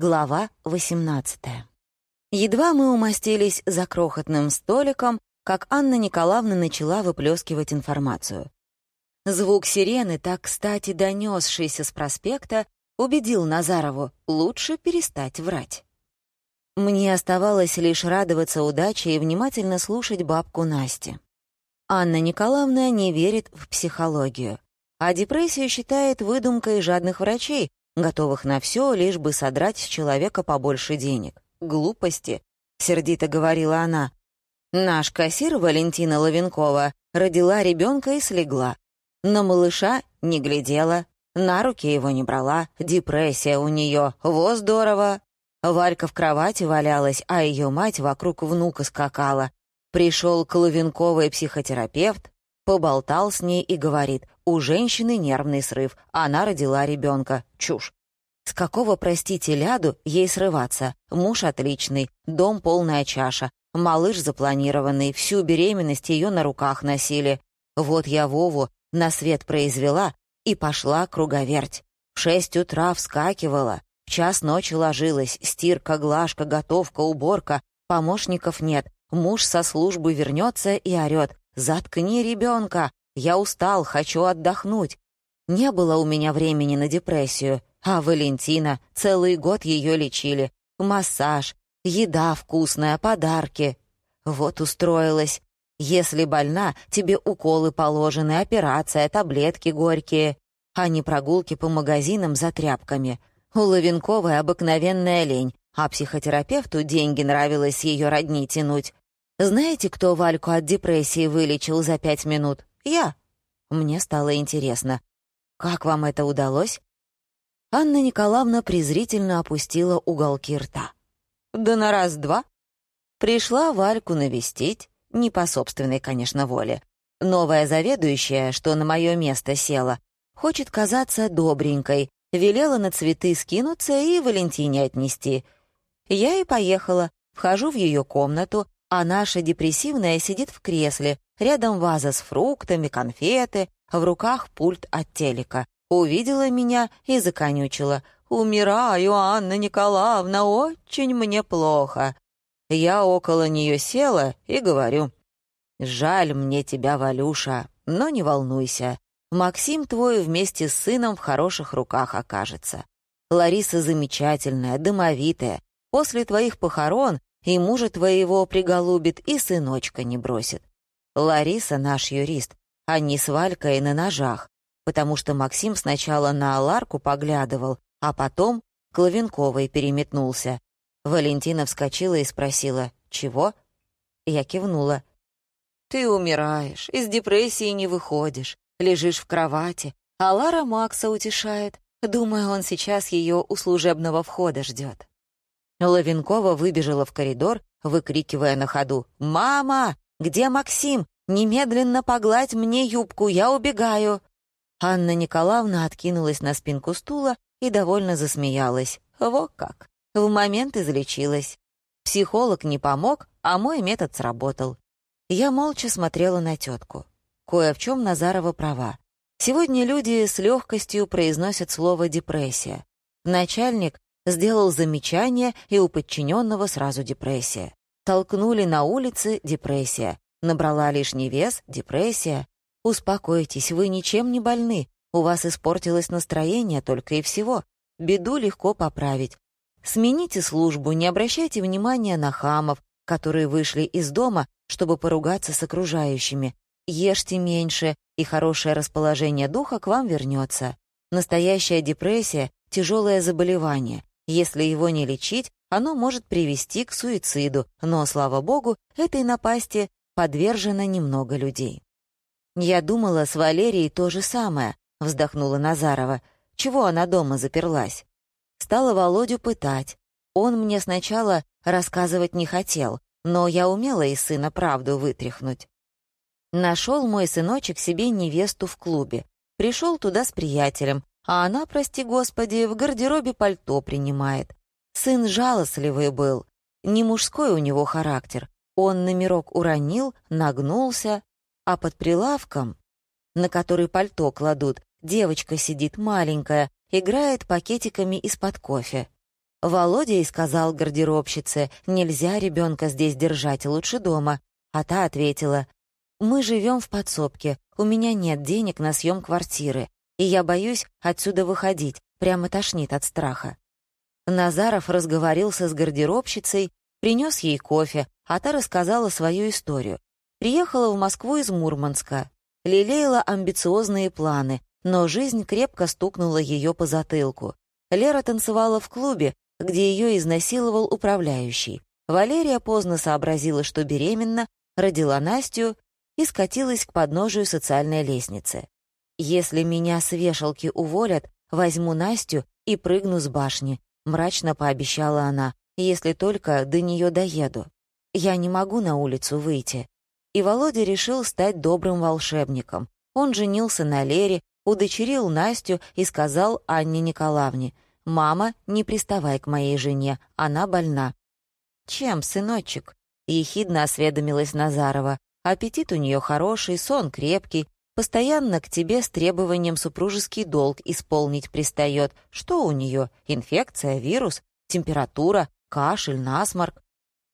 Глава 18. Едва мы умостились за крохотным столиком, как Анна Николаевна начала выплескивать информацию. Звук сирены, так кстати донесшийся с проспекта, убедил Назарову лучше перестать врать. Мне оставалось лишь радоваться удаче и внимательно слушать бабку Насти. Анна Николаевна не верит в психологию, а депрессию считает выдумкой жадных врачей, готовых на все, лишь бы содрать с человека побольше денег. «Глупости», — сердито говорила она. «Наш кассир Валентина Лавенкова родила ребенка и слегла. На малыша не глядела, на руки его не брала, депрессия у нее, во здорово. Валька в кровати валялась, а ее мать вокруг внука скакала. Пришел к Лавенковой психотерапевт, поболтал с ней и говорит, у женщины нервный срыв, она родила ребенка. Чушь. С какого, простите, ляду ей срываться? Муж отличный, дом полная чаша, малыш запланированный, всю беременность ее на руках носили. Вот я Вову на свет произвела и пошла круговерть. В шесть утра вскакивала, в час ночи ложилась, стирка, глажка, готовка, уборка, помощников нет, муж со службы вернется и орет «Заткни ребенка! Я устал, хочу отдохнуть!» Не было у меня времени на депрессию, а Валентина целый год ее лечили. Массаж, еда вкусная, подарки. Вот устроилась. Если больна, тебе уколы положены, операция, таблетки горькие, а не прогулки по магазинам за тряпками. У Лавенковой обыкновенная лень, а психотерапевту деньги нравилось ее родни тянуть. Знаете, кто Вальку от депрессии вылечил за пять минут? Я. Мне стало интересно. Как вам это удалось? Анна Николаевна презрительно опустила уголки рта. Да на раз-два. Пришла Вальку навестить, не по собственной, конечно, воле. Новая заведующая, что на мое место села, хочет казаться добренькой, велела на цветы скинуться и Валентине отнести. Я и поехала, вхожу в ее комнату, а наша депрессивная сидит в кресле, рядом ваза с фруктами, конфеты, в руках пульт от телека. Увидела меня и законючила. «Умираю, Анна Николаевна, очень мне плохо». Я около нее села и говорю. «Жаль мне тебя, Валюша, но не волнуйся. Максим твой вместе с сыном в хороших руках окажется. Лариса замечательная, домовитая. После твоих похорон и мужа твоего приголубит, и сыночка не бросит. Лариса наш юрист, а не с Валькой на ножах, потому что Максим сначала на Аларку поглядывал, а потом к Лавенковой переметнулся. Валентина вскочила и спросила «Чего?» Я кивнула. «Ты умираешь, из депрессии не выходишь, лежишь в кровати, а Лара Макса утешает. Думаю, он сейчас ее у служебного входа ждет». Лавенкова выбежала в коридор, выкрикивая на ходу «Мама! Где Максим? Немедленно погладь мне юбку, я убегаю!» Анна Николаевна откинулась на спинку стула и довольно засмеялась. Во как! В момент излечилась. Психолог не помог, а мой метод сработал. Я молча смотрела на тетку. Кое в чем Назарова права. Сегодня люди с легкостью произносят слово «депрессия». Начальник сделал замечание, и у подчиненного сразу депрессия. Толкнули на улице — депрессия. Набрала лишний вес — депрессия. Успокойтесь, вы ничем не больны. У вас испортилось настроение только и всего. Беду легко поправить. Смените службу, не обращайте внимания на хамов, которые вышли из дома, чтобы поругаться с окружающими. Ешьте меньше, и хорошее расположение духа к вам вернется. Настоящая депрессия — тяжелое заболевание. Если его не лечить, оно может привести к суициду, но, слава богу, этой напасти подвержено немного людей. «Я думала, с Валерией то же самое», — вздохнула Назарова. «Чего она дома заперлась?» Стала Володю пытать. Он мне сначала рассказывать не хотел, но я умела из сына правду вытряхнуть. Нашел мой сыночек себе невесту в клубе. Пришел туда с приятелем, а она, прости господи, в гардеробе пальто принимает. Сын жалостливый был, не мужской у него характер. Он номерок уронил, нагнулся, а под прилавком, на который пальто кладут, девочка сидит маленькая, играет пакетиками из-под кофе. Володя и сказал гардеробщице, нельзя ребенка здесь держать, лучше дома. А та ответила, мы живем в подсобке, у меня нет денег на съем квартиры, и я боюсь отсюда выходить, прямо тошнит от страха. Назаров разговорился с гардеробщицей, принес ей кофе, а та рассказала свою историю. Приехала в Москву из Мурманска, лелеяла амбициозные планы, но жизнь крепко стукнула ее по затылку. Лера танцевала в клубе, где ее изнасиловал управляющий. Валерия поздно сообразила, что беременна, родила Настю и скатилась к подножию социальной лестницы. «Если меня с вешалки уволят, возьму Настю и прыгну с башни», — мрачно пообещала она, «если только до нее доеду. Я не могу на улицу выйти». И Володя решил стать добрым волшебником. Он женился на Лере, удочерил Настю и сказал Анне Николаевне — «Мама, не приставай к моей жене, она больна». «Чем, сыночек?» — ехидно осведомилась Назарова. «Аппетит у нее хороший, сон крепкий, постоянно к тебе с требованием супружеский долг исполнить пристает. Что у нее? Инфекция, вирус, температура, кашель, насморк?»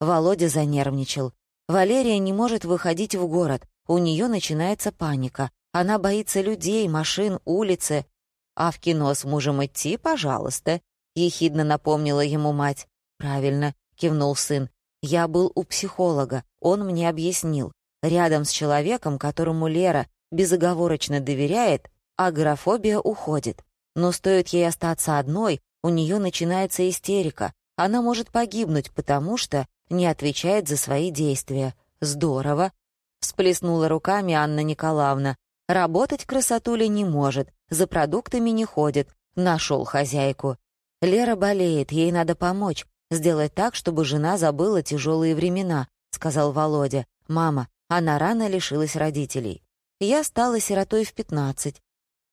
Володя занервничал. Валерия не может выходить в город, у нее начинается паника. Она боится людей, машин, улицы. «А в кино с мужем идти, пожалуйста», — ехидно напомнила ему мать. «Правильно», — кивнул сын. «Я был у психолога, он мне объяснил. Рядом с человеком, которому Лера безоговорочно доверяет, агорафобия уходит. Но стоит ей остаться одной, у нее начинается истерика. Она может погибнуть, потому что не отвечает за свои действия. Здорово!» — всплеснула руками Анна Николаевна. «Работать красотуля не может, за продуктами не ходит. Нашел хозяйку. Лера болеет, ей надо помочь. Сделать так, чтобы жена забыла тяжелые времена, сказал Володя. Мама, она рано лишилась родителей. Я стала сиротой в пятнадцать.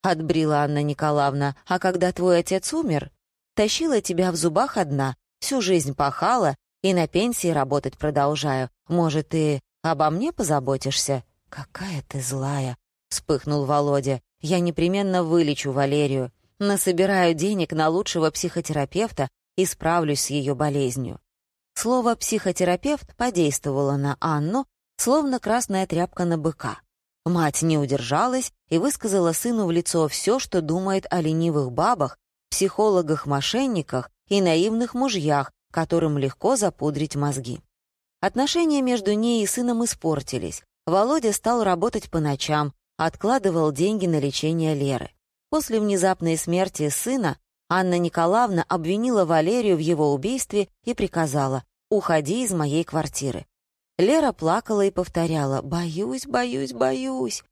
Отбрила Анна Николаевна, а когда твой отец умер, тащила тебя в зубах одна, всю жизнь пахала и на пенсии работать продолжаю. Может, ты обо мне позаботишься? Какая ты злая, вспыхнул Володя. Я непременно вылечу Валерию, насобираю денег на лучшего психотерапевта и справлюсь с ее болезнью. Слово «психотерапевт» подействовало на Анну, словно красная тряпка на быка. Мать не удержалась и высказала сыну в лицо все, что думает о ленивых бабах, психологах-мошенниках и наивных мужьях, которым легко запудрить мозги. Отношения между ней и сыном испортились. Володя стал работать по ночам, откладывал деньги на лечение Леры. После внезапной смерти сына Анна Николаевна обвинила Валерию в его убийстве и приказала «Уходи из моей квартиры». Лера плакала и повторяла «Боюсь, боюсь, боюсь».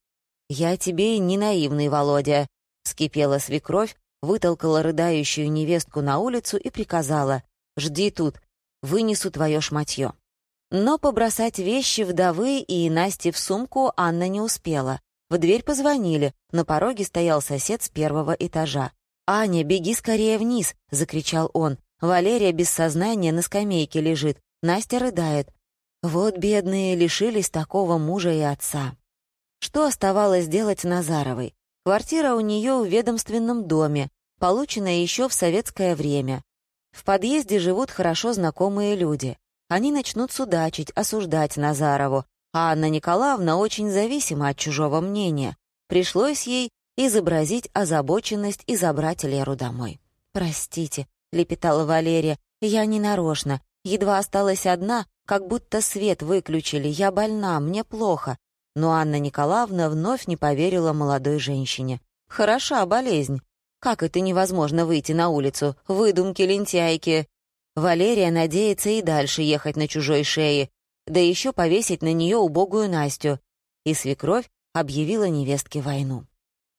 «Я тебе не наивный, Володя», — вскипела свекровь, вытолкала рыдающую невестку на улицу и приказала «Жди тут, вынесу твое шматье». Но побросать вещи вдовы и Насти в сумку Анна не успела. В дверь позвонили, на пороге стоял сосед с первого этажа. «Аня, беги скорее вниз!» — закричал он. Валерия без сознания на скамейке лежит, Настя рыдает. Вот бедные лишились такого мужа и отца. Что оставалось делать Назаровой? Квартира у нее в ведомственном доме, полученная еще в советское время. В подъезде живут хорошо знакомые люди. Они начнут судачить, осуждать Назарову, а Анна Николаевна очень зависима от чужого мнения. Пришлось ей изобразить озабоченность и забрать Леру домой. «Простите», — лепетала Валерия, — «я не нарочно. Едва осталась одна, как будто свет выключили. Я больна, мне плохо». Но Анна Николаевна вновь не поверила молодой женщине. «Хороша болезнь. Как это невозможно выйти на улицу? Выдумки, лентяйки». Валерия надеется и дальше ехать на чужой шее, да еще повесить на нее убогую Настю. И свекровь объявила невестке войну.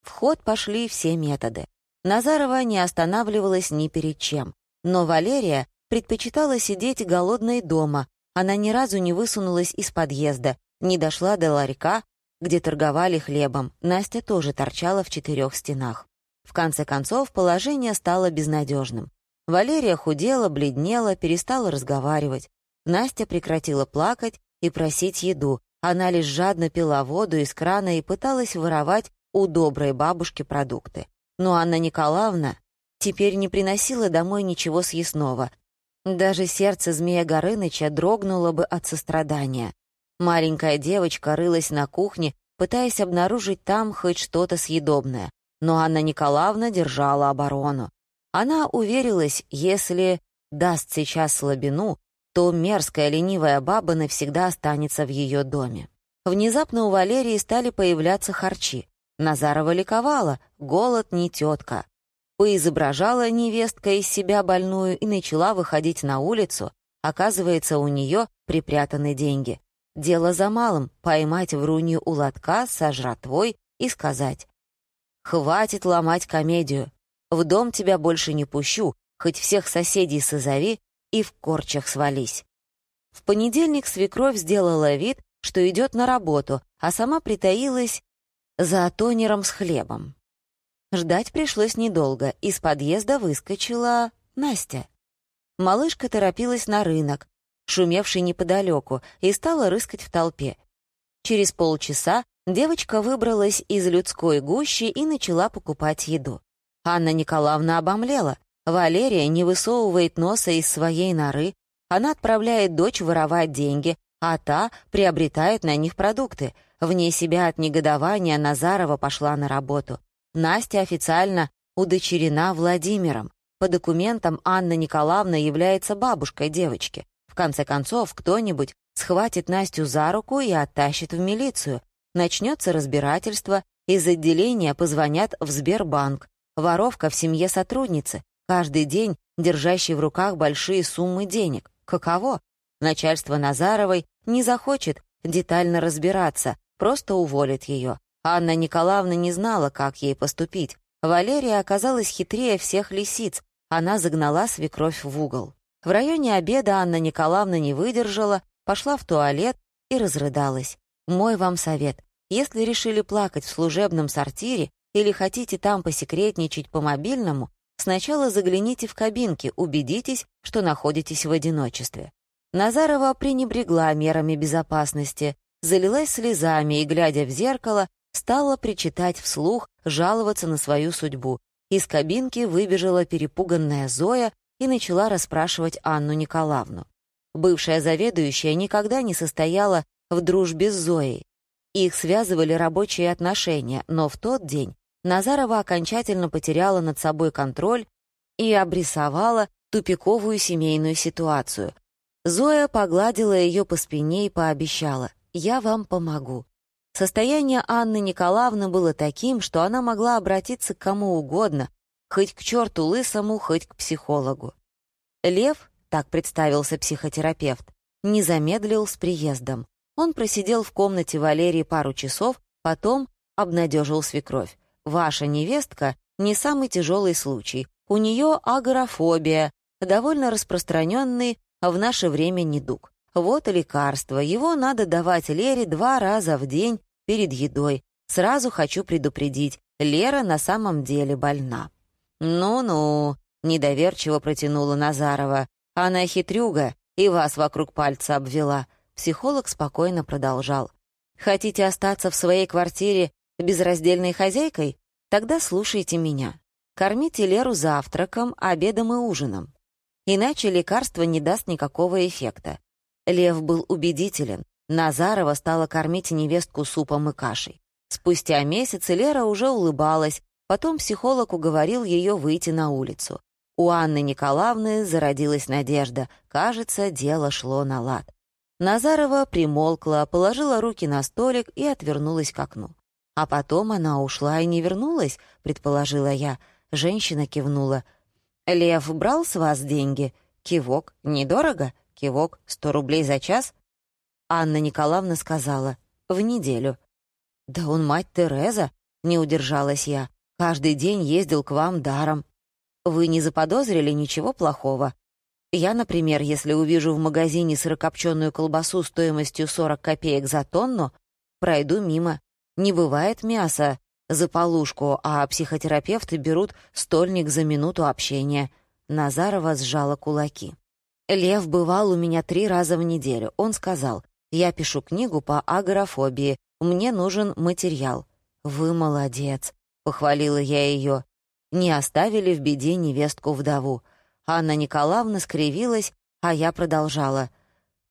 В ход пошли все методы. Назарова не останавливалась ни перед чем. Но Валерия предпочитала сидеть голодной дома. Она ни разу не высунулась из подъезда, не дошла до ларька, где торговали хлебом. Настя тоже торчала в четырех стенах. В конце концов, положение стало безнадежным. Валерия худела, бледнела, перестала разговаривать. Настя прекратила плакать и просить еду. Она лишь жадно пила воду из крана и пыталась воровать у доброй бабушки продукты. Но Анна Николаевна теперь не приносила домой ничего съестного. Даже сердце змея Горыныча дрогнуло бы от сострадания. Маленькая девочка рылась на кухне, пытаясь обнаружить там хоть что-то съедобное. Но Анна Николаевна держала оборону. Она уверилась, если даст сейчас слабину, то мерзкая ленивая баба навсегда останется в ее доме. Внезапно у Валерии стали появляться харчи. Назарова ликовала, голод не тетка. Поизображала невестка из себя больную и начала выходить на улицу. Оказывается, у нее припрятаны деньги. Дело за малым — поймать врунью у лотка со жратвой и сказать «Хватит ломать комедию. В дом тебя больше не пущу, хоть всех соседей созови и в корчах свались». В понедельник свекровь сделала вид, что идет на работу, а сама притаилась за тонером с хлебом. Ждать пришлось недолго. Из подъезда выскочила Настя. Малышка торопилась на рынок, шумевший неподалеку, и стала рыскать в толпе. Через полчаса девочка выбралась из людской гущи и начала покупать еду. Анна Николаевна обомлела. Валерия не высовывает носа из своей норы, она отправляет дочь воровать деньги, а та приобретает на них продукты. Вне себя от негодования Назарова пошла на работу. Настя официально удочерена Владимиром. По документам Анна Николаевна является бабушкой девочки. В конце концов, кто-нибудь схватит Настю за руку и оттащит в милицию. Начнется разбирательство, из отделения позвонят в Сбербанк. Воровка в семье сотрудницы, каждый день держащий в руках большие суммы денег. Каково? Начальство Назаровой не захочет детально разбираться, просто уволит ее. Анна Николаевна не знала, как ей поступить. Валерия оказалась хитрее всех лисиц. Она загнала свекровь в угол. В районе обеда Анна Николаевна не выдержала, пошла в туалет и разрыдалась. Мой вам совет. Если решили плакать в служебном сортире или хотите там посекретничать по мобильному, сначала загляните в кабинки, убедитесь, что находитесь в одиночестве. Назарова пренебрегла мерами безопасности, залилась слезами и, глядя в зеркало, стала причитать вслух, жаловаться на свою судьбу. Из кабинки выбежала перепуганная Зоя и начала расспрашивать Анну Николаевну. Бывшая заведующая никогда не состояла в дружбе с Зоей. Их связывали рабочие отношения, но в тот день Назарова окончательно потеряла над собой контроль и обрисовала тупиковую семейную ситуацию. Зоя погладила ее по спине и пообещала «Я вам помогу». Состояние Анны Николаевны было таким, что она могла обратиться к кому угодно, хоть к черту лысому, хоть к психологу. Лев, так представился психотерапевт, не замедлил с приездом. Он просидел в комнате Валерии пару часов, потом обнадежил свекровь. «Ваша невестка — не самый тяжелый случай. У нее агорафобия, довольно распространенный в наше время недуг. Вот лекарство. Его надо давать Лере два раза в день перед едой. Сразу хочу предупредить, Лера на самом деле больна. «Ну-ну», — недоверчиво протянула Назарова. «Она хитрюга и вас вокруг пальца обвела». Психолог спокойно продолжал. «Хотите остаться в своей квартире безраздельной хозяйкой? Тогда слушайте меня. Кормите Леру завтраком, обедом и ужином. Иначе лекарство не даст никакого эффекта». Лев был убедителен. Назарова стала кормить невестку супом и кашей. Спустя месяц Лера уже улыбалась, Потом психолог уговорил ее выйти на улицу. У Анны Николаевны зародилась надежда. Кажется, дело шло на лад. Назарова примолкла, положила руки на столик и отвернулась к окну. «А потом она ушла и не вернулась», — предположила я. Женщина кивнула. «Лев брал с вас деньги?» «Кивок. Недорого?» «Кивок. Сто рублей за час?» Анна Николаевна сказала. «В неделю». «Да он мать Тереза!» — не удержалась я. Каждый день ездил к вам даром. Вы не заподозрили ничего плохого? Я, например, если увижу в магазине сырокопченую колбасу стоимостью 40 копеек за тонну, пройду мимо. Не бывает мяса за полушку, а психотерапевты берут стольник за минуту общения. Назарова сжала кулаки. Лев бывал у меня три раза в неделю. Он сказал, я пишу книгу по агорафобии, мне нужен материал. Вы молодец. — похвалила я ее. не оставили в беде невестку-вдову. Анна Николаевна скривилась, а я продолжала.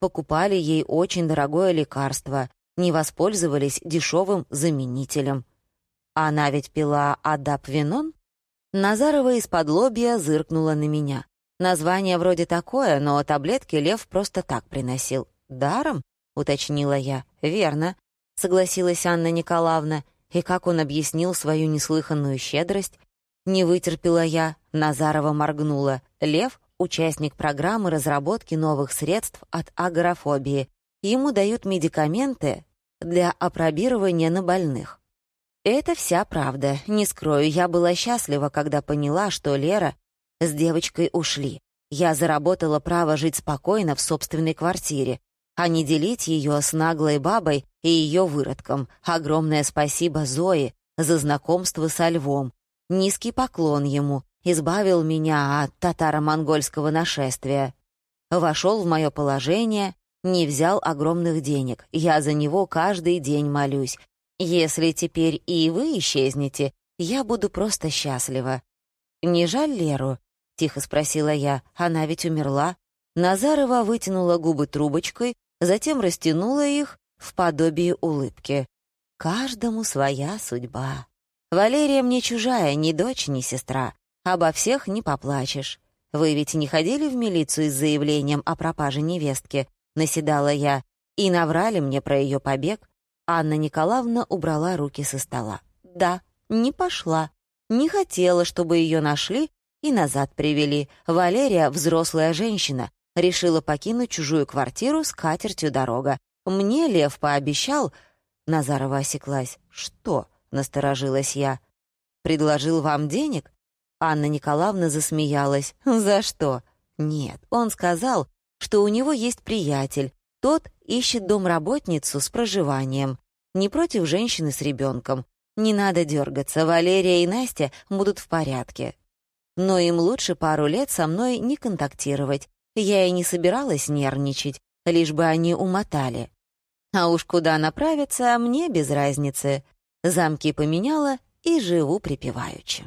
Покупали ей очень дорогое лекарство, не воспользовались дешевым заменителем. Она ведь пила адапвинон? Назарова из-под лобья зыркнула на меня. Название вроде такое, но таблетки Лев просто так приносил. «Даром?» — уточнила я. «Верно», — согласилась Анна Николаевна. И как он объяснил свою неслыханную щедрость? Не вытерпела я, Назарова моргнула. Лев — участник программы разработки новых средств от агорафобии. Ему дают медикаменты для опробирования на больных. Это вся правда. Не скрою, я была счастлива, когда поняла, что Лера с девочкой ушли. Я заработала право жить спокойно в собственной квартире, а не делить ее с наглой бабой и ее выродком. Огромное спасибо Зое за знакомство со львом. Низкий поклон ему, избавил меня от татаро-монгольского нашествия. Вошел в мое положение, не взял огромных денег. Я за него каждый день молюсь. Если теперь и вы исчезнете, я буду просто счастлива. «Не жаль Леру?» — тихо спросила я. «Она ведь умерла». Назарова вытянула губы трубочкой, затем растянула их в подобие улыбки. «Каждому своя судьба. Валерия мне чужая, ни дочь, ни сестра. Обо всех не поплачешь. Вы ведь не ходили в милицию с заявлением о пропаже невестки?» — наседала я. «И наврали мне про ее побег?» Анна Николаевна убрала руки со стола. «Да, не пошла. Не хотела, чтобы ее нашли и назад привели. Валерия — взрослая женщина, Решила покинуть чужую квартиру с катертью дорога. Мне Лев пообещал... Назарова осеклась. «Что?» — насторожилась я. «Предложил вам денег?» Анна Николаевна засмеялась. «За что?» «Нет, он сказал, что у него есть приятель. Тот ищет домработницу с проживанием. Не против женщины с ребенком. Не надо дергаться, Валерия и Настя будут в порядке. Но им лучше пару лет со мной не контактировать. Я и не собиралась нервничать, лишь бы они умотали. А уж куда направиться, мне без разницы. Замки поменяла и живу припеваючи.